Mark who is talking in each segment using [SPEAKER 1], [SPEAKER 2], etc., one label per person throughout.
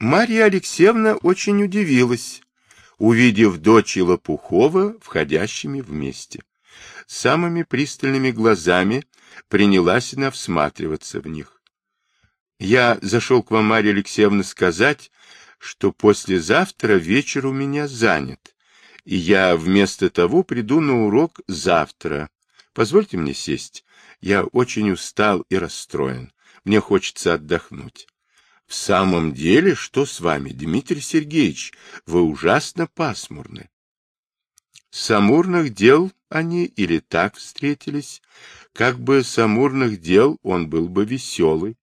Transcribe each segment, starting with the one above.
[SPEAKER 1] Марья Алексеевна очень удивилась, увидев дочь и Лопухова входящими вместе. Самыми пристальными глазами принялась она всматриваться в них. Я зашел к вам, Марья Алексеевна, сказать, что послезавтра вечер у меня занят, и я вместо того приду на урок завтра. Позвольте мне сесть. Я очень устал и расстроен. Мне хочется отдохнуть. В самом деле, что с вами, Дмитрий Сергеевич? Вы ужасно пасмурны. С амурных дел они или так встретились, как бы с амурных дел он был бы веселый.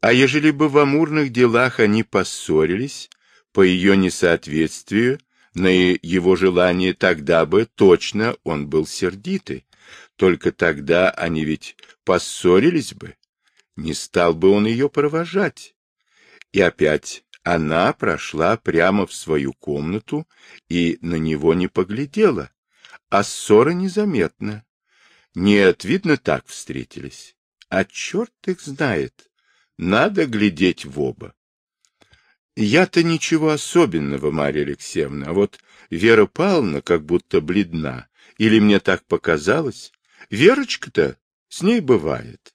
[SPEAKER 1] А ежели бы в амурных делах они поссорились, по ее несоответствию, на его желание, тогда бы точно он был сердитый. Только тогда они ведь поссорились бы. Не стал бы он ее провожать. И опять она прошла прямо в свою комнату и на него не поглядела, а ссора незаметна. Нет, видно, так встретились. А черт их знает. Надо глядеть в оба. Я-то ничего особенного, Марья Алексеевна, а вот Вера Павловна как будто бледна. Или мне так показалось? Верочка-то с ней бывает.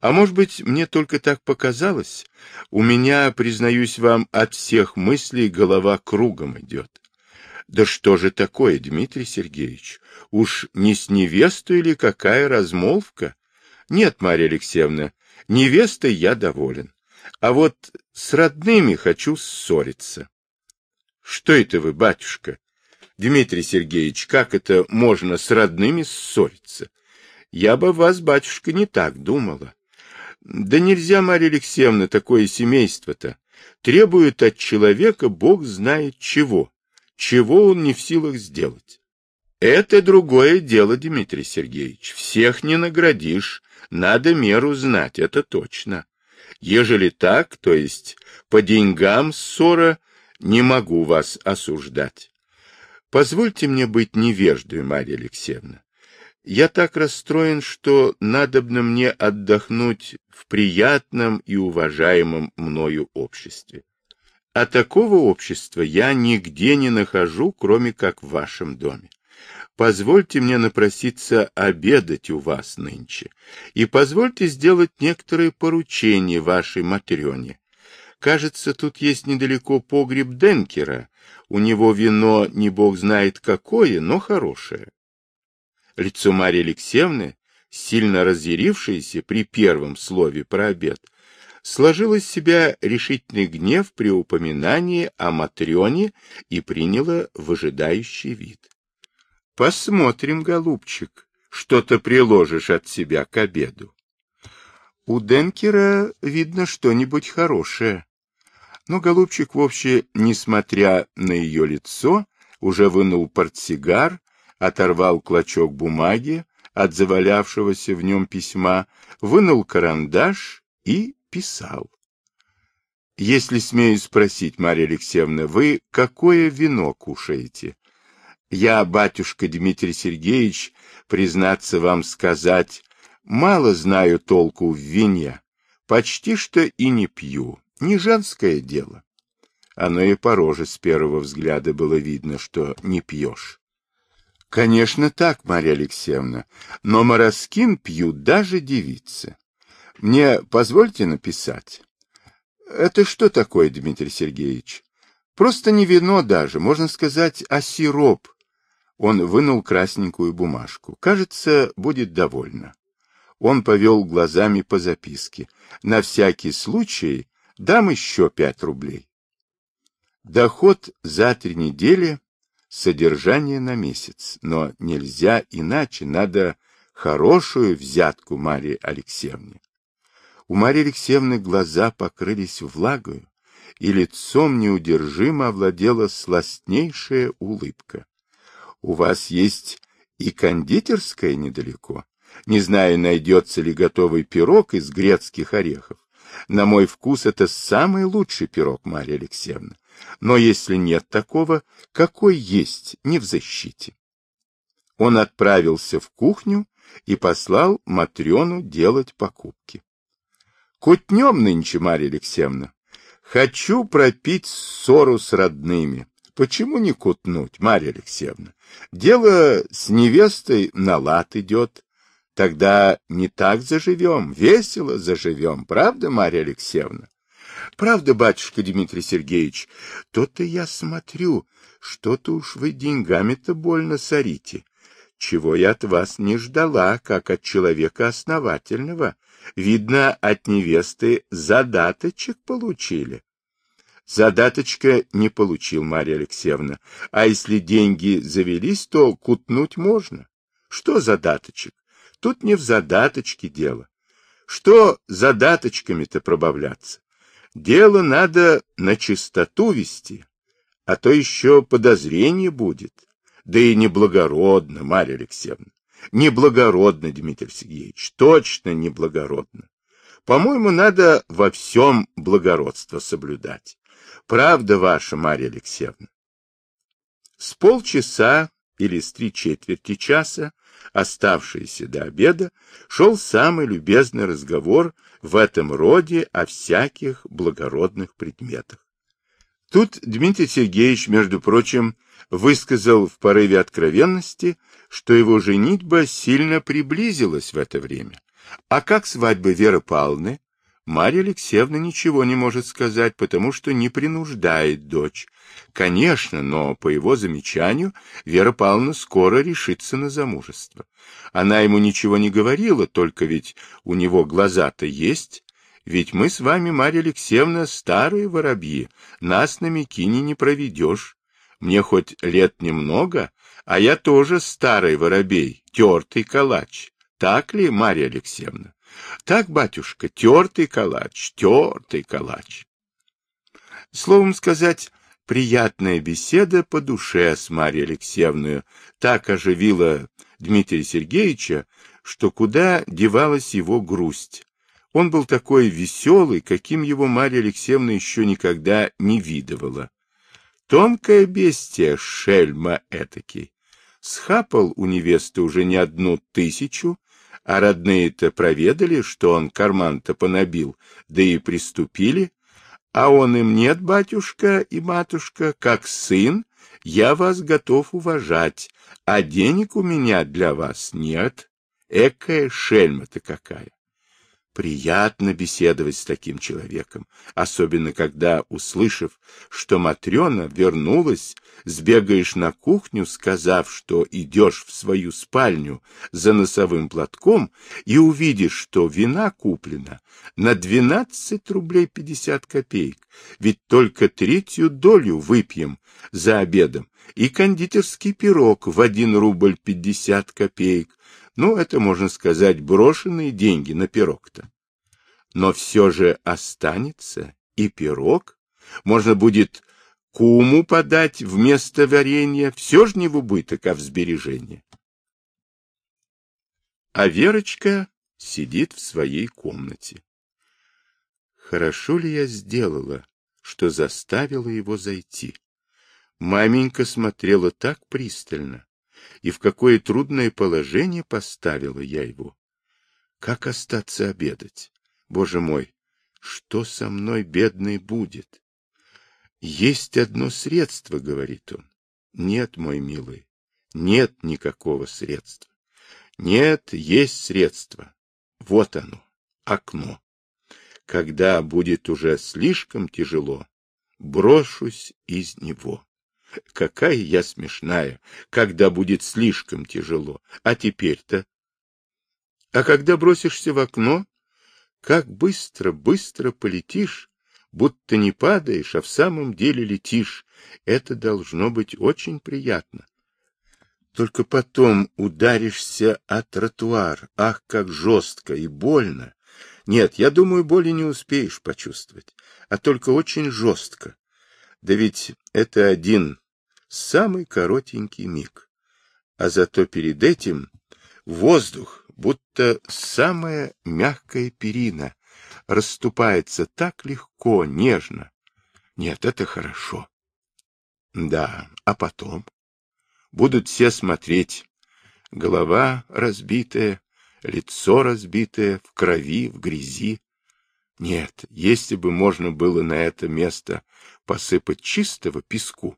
[SPEAKER 1] А может быть, мне только так показалось? У меня, признаюсь вам, от всех мыслей голова кругом идет. Да что же такое, Дмитрий Сергеевич? Уж не с невестой или какая размолвка? Нет, Марья Алексеевна, невестой я доволен. А вот с родными хочу ссориться. Что это вы, батюшка? Дмитрий Сергеевич, как это можно с родными ссориться? Я бы вас, батюшка, не так думала. Да нельзя, Марья Алексеевна, такое семейство-то. Требует от человека бог знает чего чего он не в силах сделать. Это другое дело, Дмитрий Сергеевич. Всех не наградишь, надо меру знать, это точно. Ежели так, то есть по деньгам ссора, не могу вас осуждать. Позвольте мне быть невеждой, Марья Алексеевна. Я так расстроен, что надобно мне отдохнуть в приятном и уважаемом мною обществе. А такого общества я нигде не нахожу, кроме как в вашем доме. Позвольте мне напроситься обедать у вас нынче, и позвольте сделать некоторые поручения вашей Матрёне. Кажется, тут есть недалеко погреб Денкера. У него вино не бог знает какое, но хорошее. Лицо Марьи Алексеевны, сильно разъярившееся при первом слове про обед, сложил из себя решительный гнев при упоминании о Матрёне и приняла выжидающий вид. — Посмотрим, голубчик, что ты приложишь от себя к обеду. У Денкера видно что-нибудь хорошее. Но голубчик вовсе, несмотря на ее лицо, уже вынул портсигар, оторвал клочок бумаги от завалявшегося в нем письма, вынул карандаш и писал. Если смею спросить, Марья Алексеевна, вы какое вино кушаете? Я, батюшка Дмитрий Сергеевич, признаться вам сказать, мало знаю толку в вине, почти что и не пью, не женское дело. Оно и по роже с первого взгляда было видно, что не пьешь. Конечно так, Марья Алексеевна, но мороскин пьют даже девицы. Мне позвольте написать? Это что такое, Дмитрий Сергеевич? Просто не вино даже, можно сказать, а сироп. Он вынул красненькую бумажку. Кажется, будет довольно. Он повел глазами по записке. На всякий случай дам еще пять рублей. Доход за три недели, содержание на месяц. Но нельзя иначе, надо хорошую взятку Марии Алексеевне. У Марьи Алексеевны глаза покрылись влагою, и лицом неудержимо овладела сластнейшая улыбка. — У вас есть и кондитерская недалеко. Не знаю, найдется ли готовый пирог из грецких орехов. На мой вкус это самый лучший пирог, Марья Алексеевна. Но если нет такого, какой есть, не в защите. Он отправился в кухню и послал Матрёну делать покупки. Кутнем нынче, Марья Алексеевна. Хочу пропить ссору с родными. Почему не кутнуть, Марья Алексеевна? Дело с невестой на лад идет. Тогда не так заживем, весело заживем, правда, Марья Алексеевна? Правда, батюшка Дмитрий Сергеевич, то-то я смотрю, что-то уж вы деньгами-то больно сорите. Чего я от вас не ждала, как от человека основательного. Видно, от невесты задаточек получили. Задаточка не получил, Марья Алексеевна. А если деньги завелись, то кутнуть можно. Что задаточек? Тут не в задаточке дело. Что задаточками-то пробавляться? Дело надо на чистоту вести, а то еще подозрение будет. Да и неблагородно, Марья Алексеевна. Неблагородно, Дмитрий Сергеевич, точно неблагородно. По-моему, надо во всем благородство соблюдать. Правда ваша, Марья Алексеевна. С полчаса или с три четверти часа, оставшиеся до обеда, шел самый любезный разговор в этом роде о всяких благородных предметах. Тут Дмитрий Сергеевич, между прочим, высказал в порыве откровенности, что его женитьба сильно приблизилась в это время. А как свадьба Веры Павловны? Марья Алексеевна ничего не может сказать, потому что не принуждает дочь. Конечно, но, по его замечанию, Вера Павловна скоро решится на замужество. Она ему ничего не говорила, только ведь у него глаза-то есть. Ведь мы с вами, Марья Алексеевна, старые воробьи, нас на Микине не проведешь. Мне хоть лет немного, а я тоже старый воробей, тертый калач. Так ли, Марья Алексеевна? Так, батюшка, тертый калач, тертый калач. Словом сказать, приятная беседа по душе с Марьей Алексеевной так оживила Дмитрия Сергеевича, что куда девалась его грусть. Он был такой веселый, каким его Марья Алексеевна еще никогда не видывала. Тонкое бестия, шельма этакий. Схапал у невесты уже не одну тысячу, а родные-то проведали, что он карман-то понабил, да и приступили. А он им нет, батюшка и матушка, как сын, я вас готов уважать, а денег у меня для вас нет. Экая шельма-то какая! Приятно беседовать с таким человеком, особенно когда, услышав, что Матрена вернулась, сбегаешь на кухню, сказав, что идешь в свою спальню за носовым платком, и увидишь, что вина куплена на 12 рублей 50 копеек, ведь только третью долю выпьем за обедом, и кондитерский пирог в 1 рубль 50 копеек, ну, это, можно сказать, брошенные деньги на пирог-то. Но все же останется и пирог. Можно будет куму подать вместо варенья. Все же не в убыток, а в сбережение. А Верочка сидит в своей комнате. Хорошо ли я сделала, что заставила его зайти? Маменька смотрела так пристально, и в какое трудное положение поставила я его. Как остаться обедать? Боже мой, что со мной, бедный, будет? Есть одно средство, говорит он. Нет, мой милый, нет никакого средства. Нет, есть средство. Вот оно, окно. Когда будет уже слишком тяжело, брошусь из него. Какая я смешная, когда будет слишком тяжело. А теперь-то? А когда бросишься в окно, как быстро, быстро полетишь, будто не падаешь, а в самом деле летишь. Это должно быть очень приятно. Только потом ударишься о тротуар. Ах, как жестко и больно. Нет, я думаю, боли не успеешь почувствовать, а только очень жестко. Да ведь это один самый коротенький миг. А зато перед этим воздух, будто самая мягкая перина, расступается так легко, нежно. Нет, это хорошо. Да, а потом? Будут все смотреть. Голова разбитая, лицо разбитое, в крови, в грязи. Нет, если бы можно было на это место посыпать чистого песку,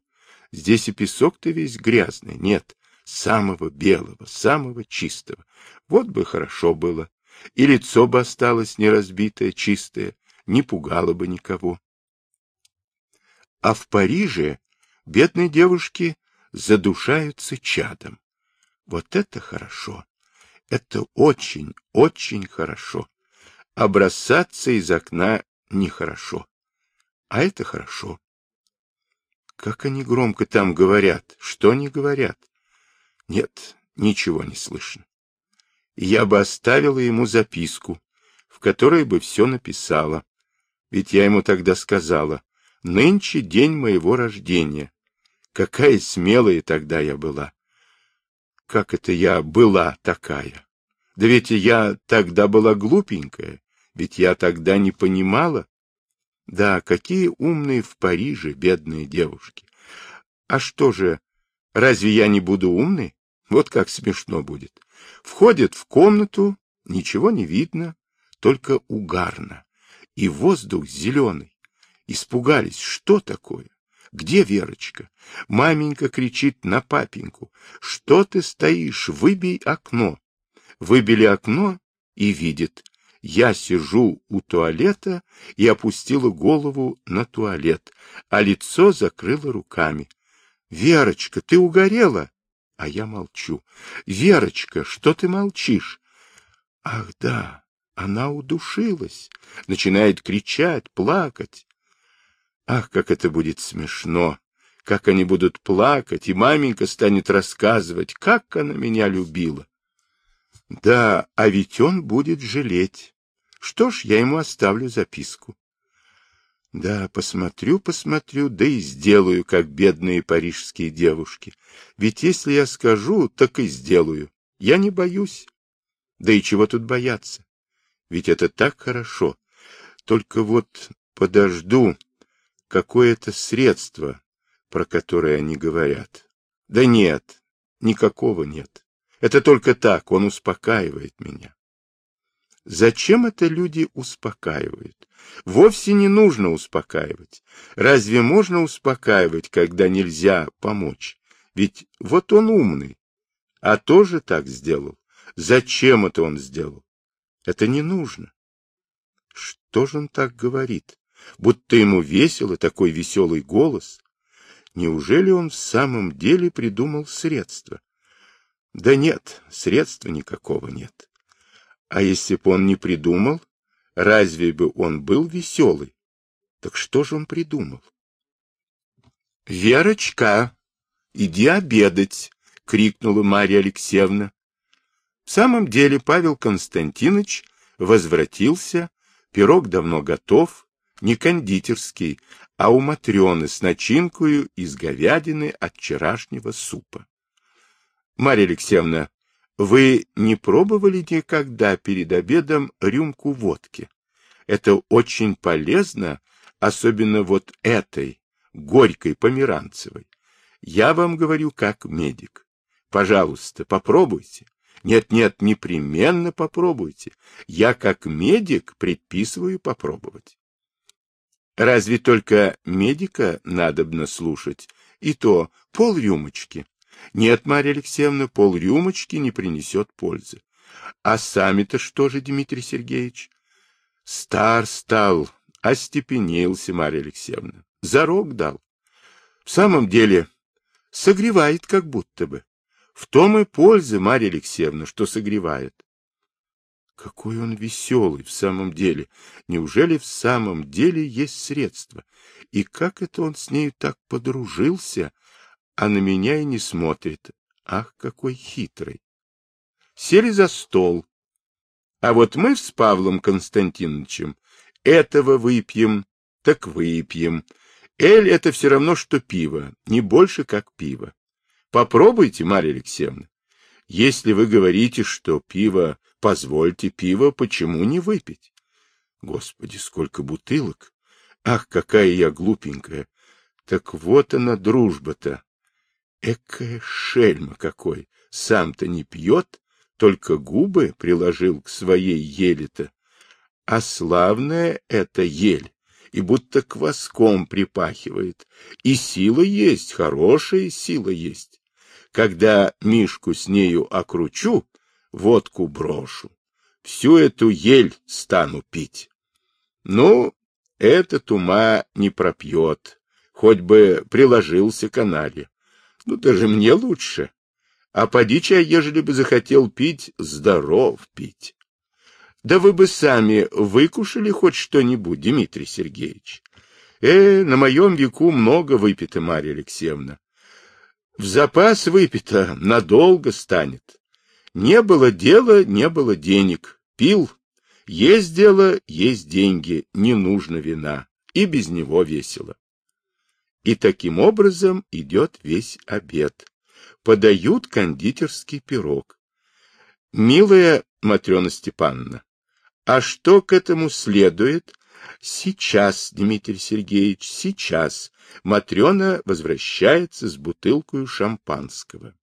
[SPEAKER 1] здесь и песок-то весь грязный, нет, самого белого, самого чистого. Вот бы хорошо было, и лицо бы осталось неразбитое, чистое, не пугало бы никого. А в Париже бедные девушки задушаются чадом. Вот это хорошо. Это очень, очень хорошо. А бросаться из окна нехорошо. А это хорошо. Как они громко там говорят? Что они говорят? Нет, ничего не слышно. Я бы оставила ему записку, в которой бы все написала. Ведь я ему тогда сказала, нынче день моего рождения. Какая смелая тогда я была. Как это я была такая? Да ведь я тогда была глупенькая, ведь я тогда не понимала. Да, какие умные в Париже бедные девушки. А что же, разве я не буду умной? Вот как смешно будет. Входит в комнату, ничего не видно, только угарно. И воздух зеленый. Испугались, что такое? Где Верочка? Маменька кричит на папеньку. Что ты стоишь? Выбей окно. Выбили окно и видит. Я сижу у туалета и опустила голову на туалет, а лицо закрыла руками. Верочка, ты угорела? А я молчу. Верочка, что ты молчишь? Ах да, она удушилась. Начинает кричать, плакать. Ах, как это будет смешно! Как они будут плакать, и маменька станет рассказывать, как она меня любила. Да, а ведь он будет жалеть. Что ж, я ему оставлю записку. Да, посмотрю, посмотрю, да и сделаю, как бедные парижские девушки. Ведь если я скажу, так и сделаю. Я не боюсь. Да и чего тут бояться? Ведь это так хорошо. Только вот подожду, какое-то средство, про которое они говорят. Да нет, никакого нет. Это только так, он успокаивает меня. Зачем это люди успокаивают? Вовсе не нужно успокаивать. Разве можно успокаивать, когда нельзя помочь? Ведь вот он умный, а тоже так сделал. Зачем это он сделал? Это не нужно. Что же он так говорит? будто ему весело, такой веселый голос. Неужели он в самом деле придумал средства? Да нет, средства никакого нет. А если бы он не придумал, разве бы он был веселый? Так что же он придумал? «Верочка, иди обедать!» — крикнула Марья Алексеевна. В самом деле Павел Константинович возвратился, пирог давно готов, не кондитерский, а у Матрены с начинкою из говядины от вчерашнего супа. Марья Алексеевна, вы не пробовали никогда перед обедом рюмку водки? Это очень полезно, особенно вот этой, горькой померанцевой. Я вам говорю как медик. Пожалуйста, попробуйте. Нет-нет, непременно попробуйте. Я как медик предписываю попробовать. Разве только медика надобно слушать, и то пол рюмочки. Нет, Марья Алексеевна, пол рюмочки не принесет пользы. А сами-то что же, Дмитрий Сергеевич? Стар стал, остепенился, Марья Алексеевна. Зарок дал. В самом деле, согревает как будто бы. В том и польза, Марья Алексеевна, что согревает. Какой он веселый в самом деле! Неужели в самом деле есть средства? И как это он с нею так подружился, а на меня и не смотрит? Ах, какой хитрый! Сели за стол. А вот мы с Павлом Константиновичем этого выпьем, так выпьем. Эль — это все равно, что пиво, не больше, как пиво. Попробуйте, Марья Алексеевна. Если вы говорите, что пиво Позвольте пиво, почему не выпить? Господи, сколько бутылок! Ах, какая я глупенькая! Так вот она дружба-то! Экая шельма какой! Сам-то не пьет, только губы приложил к своей еле-то. А славная эта ель, и будто кваском припахивает. И сила есть, хорошая сила есть. Когда Мишку с нею окручу, водку брошу. Всю эту ель стану пить. Ну, этот ума не пропьет, хоть бы приложился к анале. Ну, даже мне лучше. А поди чай, ежели бы захотел пить, здоров пить. Да вы бы сами выкушали хоть что-нибудь, Дмитрий Сергеевич. Э, на моем веку много выпито, Марья Алексеевна. В запас выпито, надолго станет. Не было дела, не было денег. Пил. Есть дело, есть деньги, не нужно вина. И без него весело. И таким образом идет весь обед. Подают кондитерский пирог. Милая Матрена Степановна, а что к этому следует? Сейчас, Дмитрий Сергеевич, сейчас. Матрена возвращается с бутылкой шампанского.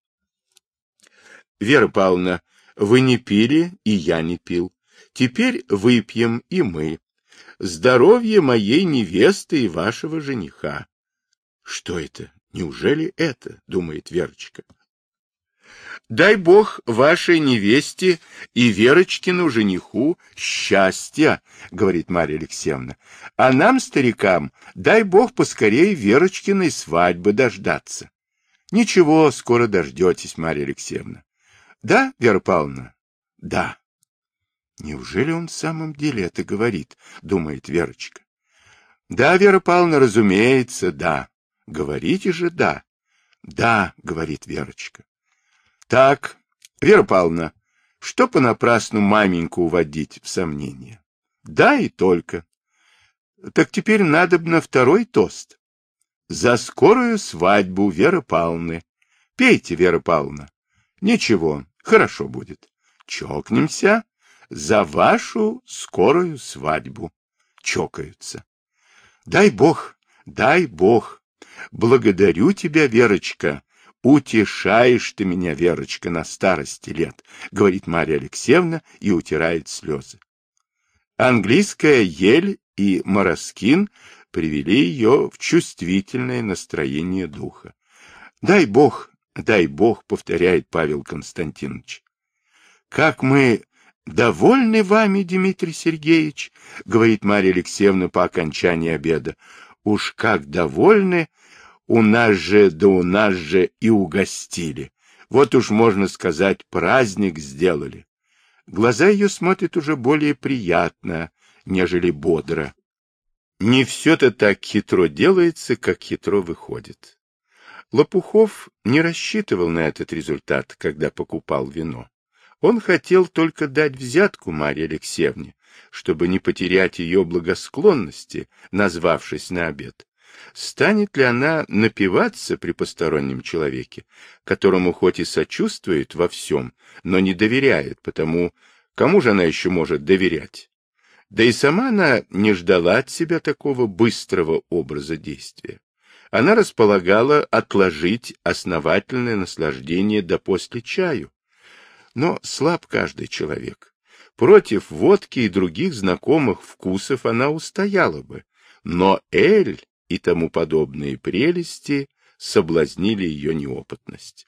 [SPEAKER 1] Вера Павловна, вы не пили, и я не пил. Теперь выпьем и мы. Здоровье моей невесты и вашего жениха. Что это? Неужели это? Думает Верочка. Дай Бог вашей невесте и Верочкину жениху счастья, говорит Марья Алексеевна. А нам, старикам, дай Бог поскорее Верочкиной свадьбы дождаться. Ничего, скоро дождетесь, Марья Алексеевна. Да, Вера Павловна? Да. Неужели он в самом деле это говорит, думает Верочка. Да, Вера Павловна, разумеется, да. Говорите же да. Да, говорит Верочка. Так, Вера Павловна, что понапрасну маменьку уводить в сомнение? Да и только. Так теперь надо бы на второй тост. За скорую свадьбу Веры Павловны. Пейте, Вера Павловна. Ничего, хорошо будет. Чокнемся за вашу скорую свадьбу. Чокаются. Дай Бог, дай Бог. Благодарю тебя, Верочка, Утешаешь ты меня, Верочка, на старости лет, говорит Марья Алексеевна и утирает слезы. Английская ель и мороскин привели ее в чувствительное настроение духа. Дай Бог, дай Бог, повторяет Павел Константинович. Как мы довольны вами, Дмитрий Сергеевич, говорит Марья Алексеевна по окончании обеда. Уж как довольны, у нас же, да у нас же и угостили. Вот уж, можно сказать, праздник сделали. Глаза ее смотрят уже более приятно, нежели бодро. Не все-то так хитро делается, как хитро выходит. Лопухов не рассчитывал на этот результат, когда покупал вино. Он хотел только дать взятку Марье Алексеевне, чтобы не потерять ее благосклонности, назвавшись на обед. Станет ли она напиваться при постороннем человеке, которому хоть и сочувствует во всем, но не доверяет, потому кому же она еще может доверять? Да и сама она не ждала от себя такого быстрого образа действия. Она располагала отложить основательное наслаждение до после чаю. Но слаб каждый человек. Против водки и других знакомых вкусов она устояла бы. Но Эль и тому подобные прелести соблазнили ее неопытность.